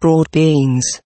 broad beans.